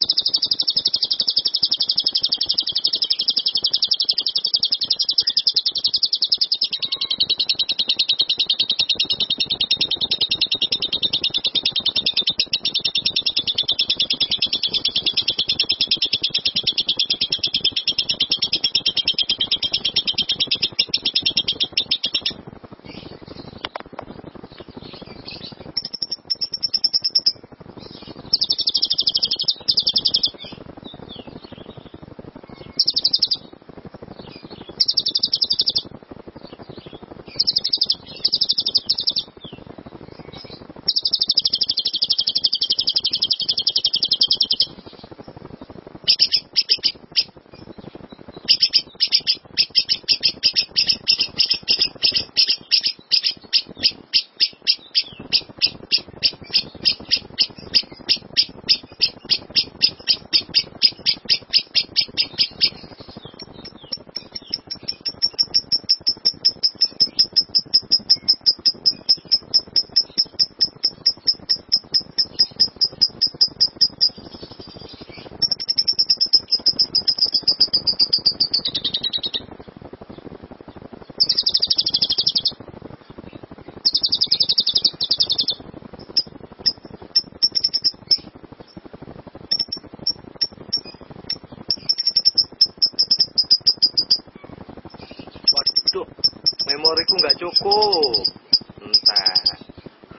you memoriku nggak cukup.